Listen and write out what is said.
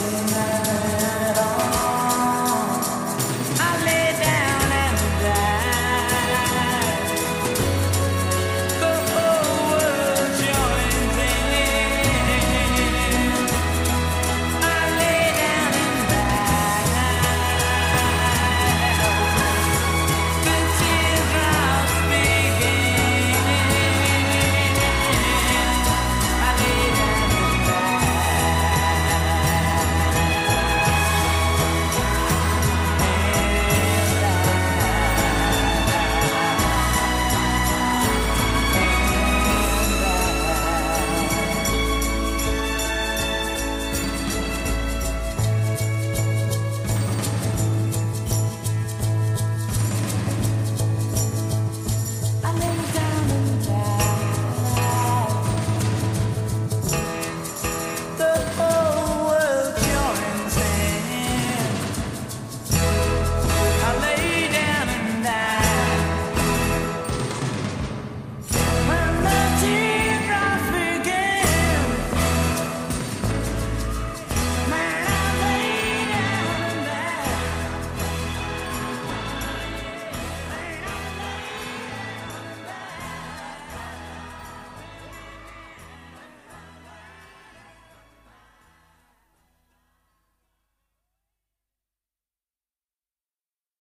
Listen now.